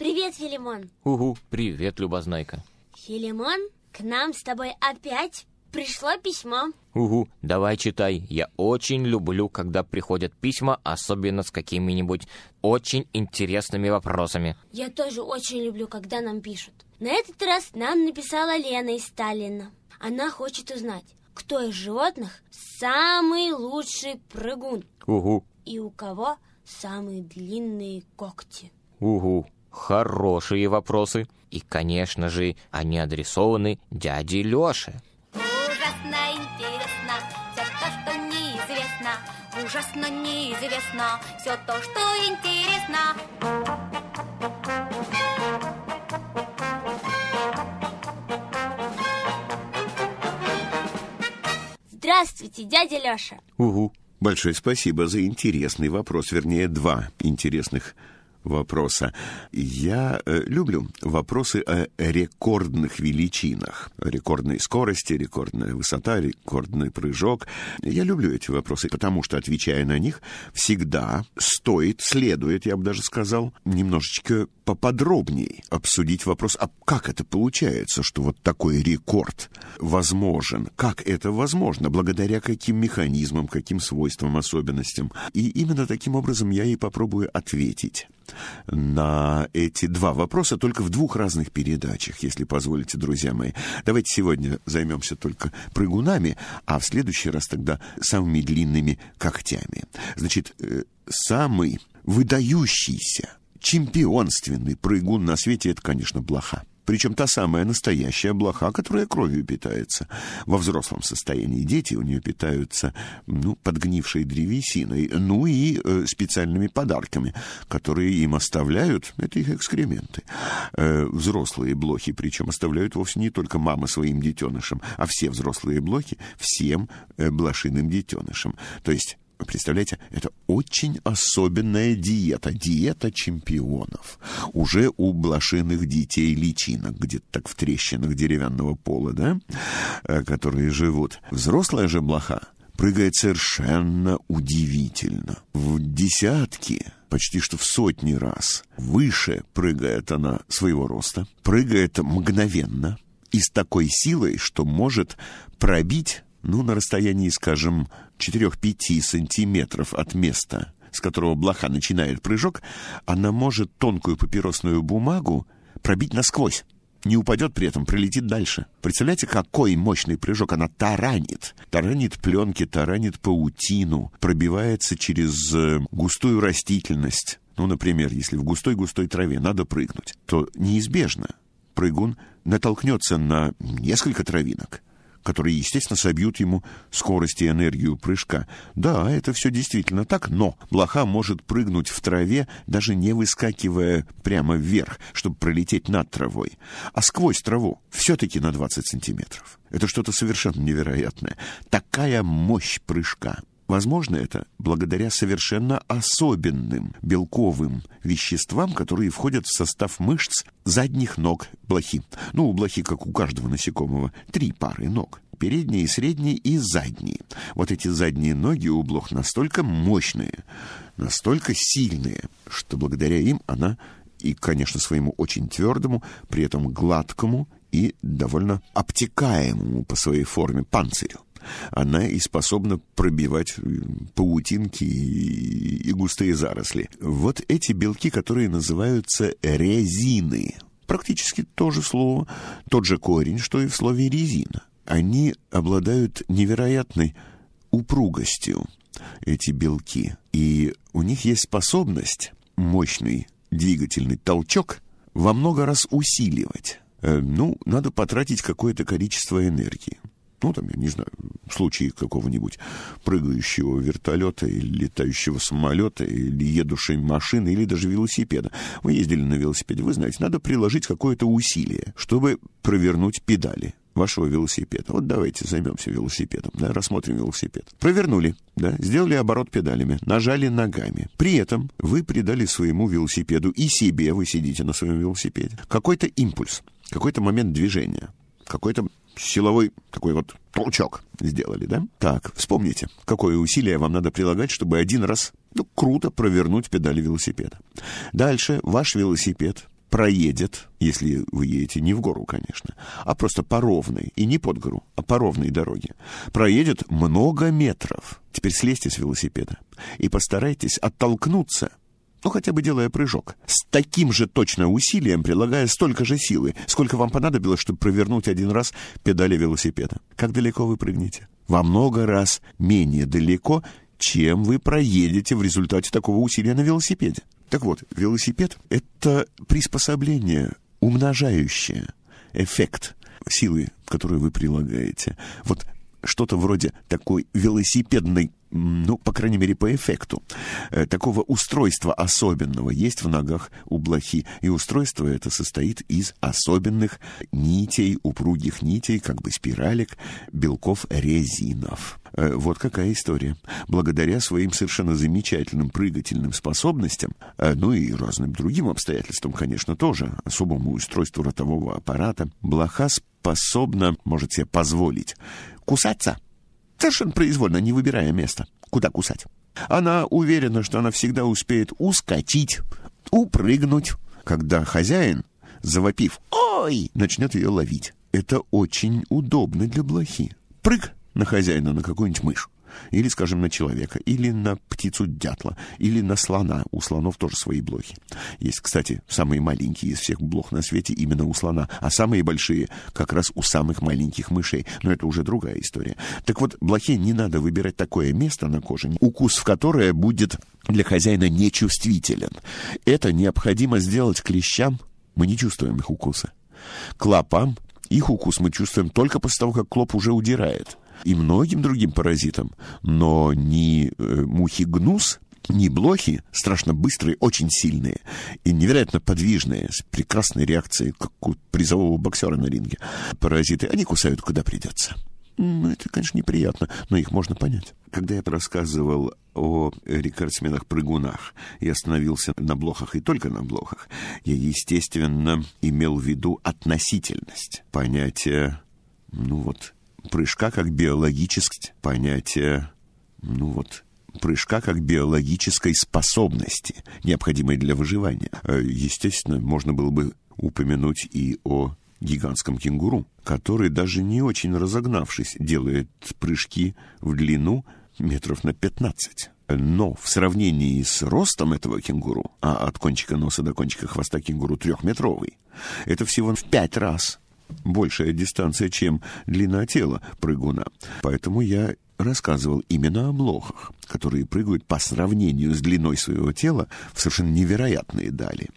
Привет, Филимон. Угу, привет, Любознайка. Филимон, к нам с тобой опять пришло письмо. Угу, давай читай. Я очень люблю, когда приходят письма, особенно с какими-нибудь очень интересными вопросами. Я тоже очень люблю, когда нам пишут. На этот раз нам написала Лена из Сталина. Она хочет узнать, кто из животных самый лучший прыгун Угу, и у кого самые длинные когти. угу. Хорошие вопросы. И, конечно же, они адресованы дяде Лёше. Ужасно интересно все то, что неизвестно. Ужасно неизвестно все то, что интересно. Здравствуйте, дядя Лёша. Угу. Большое спасибо за интересный вопрос, вернее, два интересных вопроса. Я э, люблю вопросы о рекордных величинах. Рекордной скорости, рекордная высота, рекордный прыжок. Я люблю эти вопросы, потому что, отвечая на них, всегда стоит, следует, я бы даже сказал, немножечко поподробнее обсудить вопрос, а как это получается, что вот такой рекорд возможен? Как это возможно? Благодаря каким механизмам, каким свойствам, особенностям? И именно таким образом я и попробую ответить на эти два вопроса только в двух разных передачах, если позволите, друзья мои. Давайте сегодня займемся только прыгунами, а в следующий раз тогда самыми длинными когтями. Значит, э, самый выдающийся чемпионственный прыгун на свете это, конечно, блоха. Причем та самая настоящая блоха, которая кровью питается. Во взрослом состоянии дети у нее питаются ну, подгнившей древесиной, ну и э, специальными подарками, которые им оставляют, это их экскременты. Э, взрослые блохи, причем оставляют вовсе не только мамы своим детенышам, а все взрослые блохи всем э, блошиным детенышам. То есть представляете, это очень особенная диета, диета чемпионов. Уже у блошиных детей личинок, где-то так в трещинах деревянного пола, да, э, которые живут. Взрослая же блоха прыгает совершенно удивительно. В десятки, почти что в сотни раз выше прыгает она своего роста, прыгает мгновенно и с такой силой, что может пробить ну, на расстоянии, скажем, 4-5 сантиметров от места, с которого блоха начинает прыжок, она может тонкую папиросную бумагу пробить насквозь. Не упадет при этом, пролетит дальше. Представляете, какой мощный прыжок она таранит. Таранит пленки, таранит паутину, пробивается через э, густую растительность. Ну, например, если в густой-густой траве надо прыгнуть, то неизбежно прыгун натолкнется на несколько травинок которые, естественно, собьют ему скорость и энергию прыжка. Да, это все действительно так, но блоха может прыгнуть в траве, даже не выскакивая прямо вверх, чтобы пролететь над травой, а сквозь траву, все-таки на 20 сантиметров. Это что-то совершенно невероятное. Такая мощь прыжка. Возможно, это благодаря совершенно особенным белковым веществам, которые входят в состав мышц задних ног блохи. Ну, у блохи, как у каждого насекомого, три пары ног. Передние, средние и задние. Вот эти задние ноги у блох настолько мощные, настолько сильные, что благодаря им она и, конечно, своему очень твердому, при этом гладкому и довольно обтекаемому по своей форме панцирю она и способна пробивать э, паутинки и, густые заросли. Вот эти белки, которые называются резины, практически то же слово, тот же корень, что и в слове резина. Они обладают невероятной упругостью, эти белки. И у них есть способность мощный двигательный толчок во много раз усиливать. Э, ну, надо потратить какое-то количество энергии ну, там, я не знаю, в случае какого-нибудь прыгающего вертолета или летающего самолета, или едущей машины, или даже велосипеда. Вы ездили на велосипеде, вы знаете, надо приложить какое-то усилие, чтобы провернуть педали вашего велосипеда. Вот давайте займемся велосипедом, да, рассмотрим велосипед. Провернули, да, сделали оборот педалями, нажали ногами. При этом вы придали своему велосипеду и себе, вы сидите на своем велосипеде, какой-то импульс, какой-то момент движения, какой-то силовой такой вот толчок сделали, да? Так, вспомните, какое усилие вам надо прилагать, чтобы один раз ну, круто провернуть педали велосипеда. Дальше ваш велосипед проедет, если вы едете не в гору, конечно, а просто по ровной, и не под гору, а по ровной дороге, проедет много метров. Теперь слезьте с велосипеда и постарайтесь оттолкнуться ну, хотя бы делая прыжок, с таким же точно усилием, прилагая столько же силы, сколько вам понадобилось, чтобы провернуть один раз педали велосипеда. Как далеко вы прыгнете? Во много раз менее далеко, чем вы проедете в результате такого усилия на велосипеде. Так вот, велосипед — это приспособление, умножающее эффект силы, которую вы прилагаете. Вот что-то вроде такой велосипедной ну, по крайней мере, по эффекту. Э, такого устройства особенного есть в ногах у блохи. И устройство это состоит из особенных нитей, упругих нитей, как бы спиралек, белков резинов. Э, вот какая история. Благодаря своим совершенно замечательным прыгательным способностям, э, ну и разным другим обстоятельствам, конечно, тоже, особому устройству ротового аппарата, блоха способна, может себе позволить, кусаться – совершенно произвольно, не выбирая место, куда кусать. Она уверена, что она всегда успеет ускочить, упрыгнуть, когда хозяин, завопив «Ой!», начнет ее ловить. Это очень удобно для блохи. Прыг на хозяина, на какую-нибудь мышь или, скажем, на человека, или на птицу дятла, или на слона. У слонов тоже свои блохи. Есть, кстати, самые маленькие из всех блох на свете именно у слона, а самые большие как раз у самых маленьких мышей. Но это уже другая история. Так вот, блохе не надо выбирать такое место на коже, укус в которое будет для хозяина нечувствителен. Это необходимо сделать клещам. Мы не чувствуем их укуса. Клопам их укус мы чувствуем только после того, как клоп уже удирает и многим другим паразитам, но ни э, мухи гнус, ни блохи, страшно быстрые, очень сильные и невероятно подвижные, с прекрасной реакцией, как у призового боксера на ринге. Паразиты, они кусают куда придется. Это, конечно, неприятно, но их можно понять. Когда я рассказывал о рекордсменах-прыгунах и остановился на блохах и только на блохах, я, естественно, имел в виду относительность, понятие, ну вот, прыжка как биологическое понятие, ну вот, прыжка как биологической способности, необходимой для выживания. Э, естественно, можно было бы упомянуть и о гигантском кенгуру, который, даже не очень разогнавшись, делает прыжки в длину метров на 15. Но в сравнении с ростом этого кенгуру, а от кончика носа до кончика хвоста кенгуру трехметровый, это всего в пять раз большая дистанция, чем длина тела прыгуна. Поэтому я рассказывал именно о блохах, которые прыгают по сравнению с длиной своего тела в совершенно невероятные дали.